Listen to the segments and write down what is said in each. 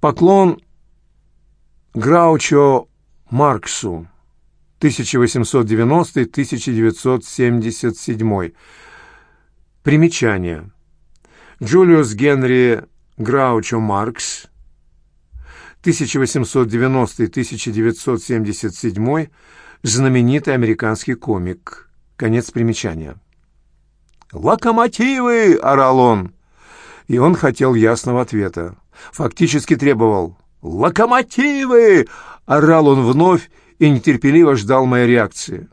Поклон Граучо Марксу 1890-1977. Примечание. Джулиус Генри Граучо Маркс 1890-1977, знаменитый американский комик. Конец примечания. «Локомотивы!» — орал он. И он хотел ясного ответа. Фактически требовал «Локомотивы!» — орал он вновь и нетерпеливо ждал моей реакции.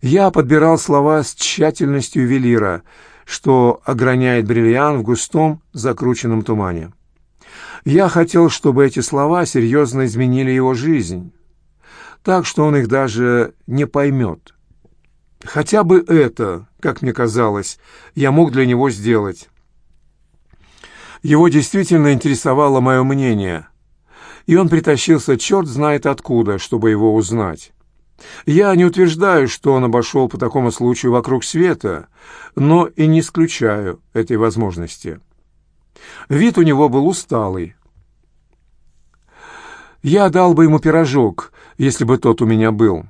Я подбирал слова с тщательностью ювелира, что ограняет бриллиант в густом закрученном тумане. Я хотел, чтобы эти слова серьезно изменили его жизнь, так что он их даже не поймет. Хотя бы это, как мне казалось, я мог для него сделать. Его действительно интересовало мое мнение, и он притащился черт знает откуда, чтобы его узнать. Я не утверждаю, что он обошел по такому случаю вокруг света, но и не исключаю этой возможности. Вид у него был усталый. Я дал бы ему пирожок, если бы тот у меня был.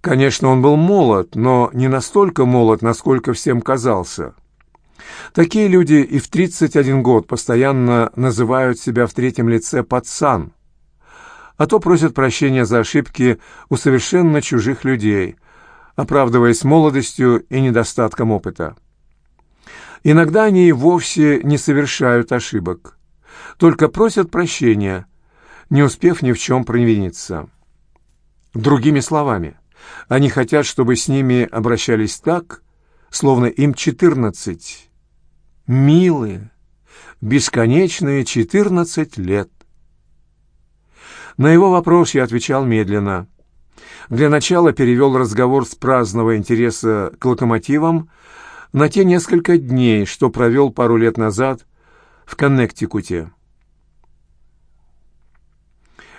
Конечно, он был молод, но не настолько молод, насколько всем казался. Такие люди и в 31 год постоянно называют себя в третьем лице «пацан», а то просят прощения за ошибки у совершенно чужих людей, оправдываясь молодостью и недостатком опыта. Иногда они и вовсе не совершают ошибок, только просят прощения, не успев ни в чем провиниться. Другими словами, они хотят, чтобы с ними обращались так, словно им четырнадцать. Милые, бесконечные четырнадцать лет. На его вопрос я отвечал медленно. Для начала перевел разговор с праздного интереса к локомотивам на те несколько дней, что провел пару лет назад в Коннектикуте.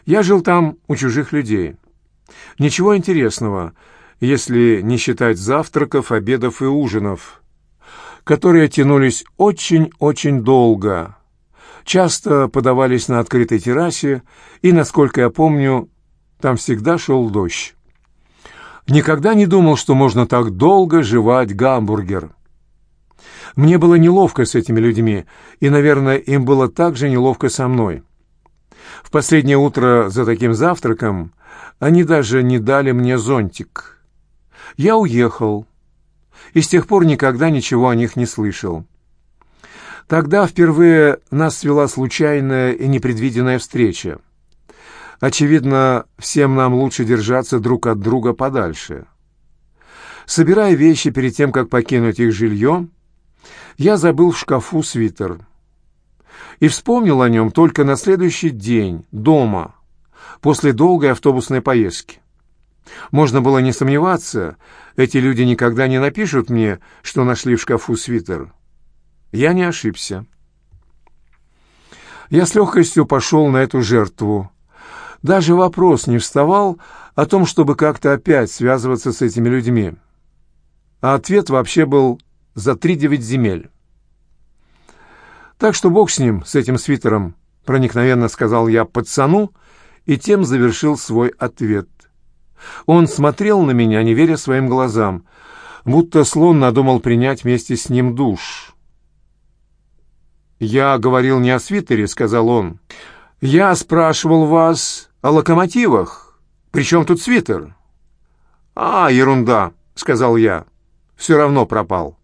Я жил там у чужих людей. Ничего интересного, если не считать завтраков, обедов и ужинов, которые тянулись очень-очень долго, часто подавались на открытой террасе, и, насколько я помню, там всегда шел дождь. Никогда не думал, что можно так долго жевать гамбургер. Мне было неловко с этими людьми, и, наверное, им было так же неловко со мной. В последнее утро за таким завтраком они даже не дали мне зонтик. Я уехал, и с тех пор никогда ничего о них не слышал. Тогда впервые нас свела случайная и непредвиденная встреча. Очевидно, всем нам лучше держаться друг от друга подальше. Собирая вещи перед тем, как покинуть их жилье, я забыл в шкафу свитер. И вспомнил о нем только на следующий день, дома, после долгой автобусной поездки. Можно было не сомневаться, эти люди никогда не напишут мне, что нашли в шкафу свитер. Я не ошибся. Я с легкостью пошел на эту жертву. Даже вопрос не вставал о том, чтобы как-то опять связываться с этими людьми. А ответ вообще был за три девять земель. Так что бог с ним, с этим свитером, проникновенно сказал я пацану, и тем завершил свой ответ. Он смотрел на меня, не веря своим глазам, будто слон надумал принять вместе с ним душ. «Я говорил не о свитере», — сказал он. «Я спрашивал вас о локомотивах. Причем тут свитер?» «А, ерунда», — сказал я. «Все равно пропал».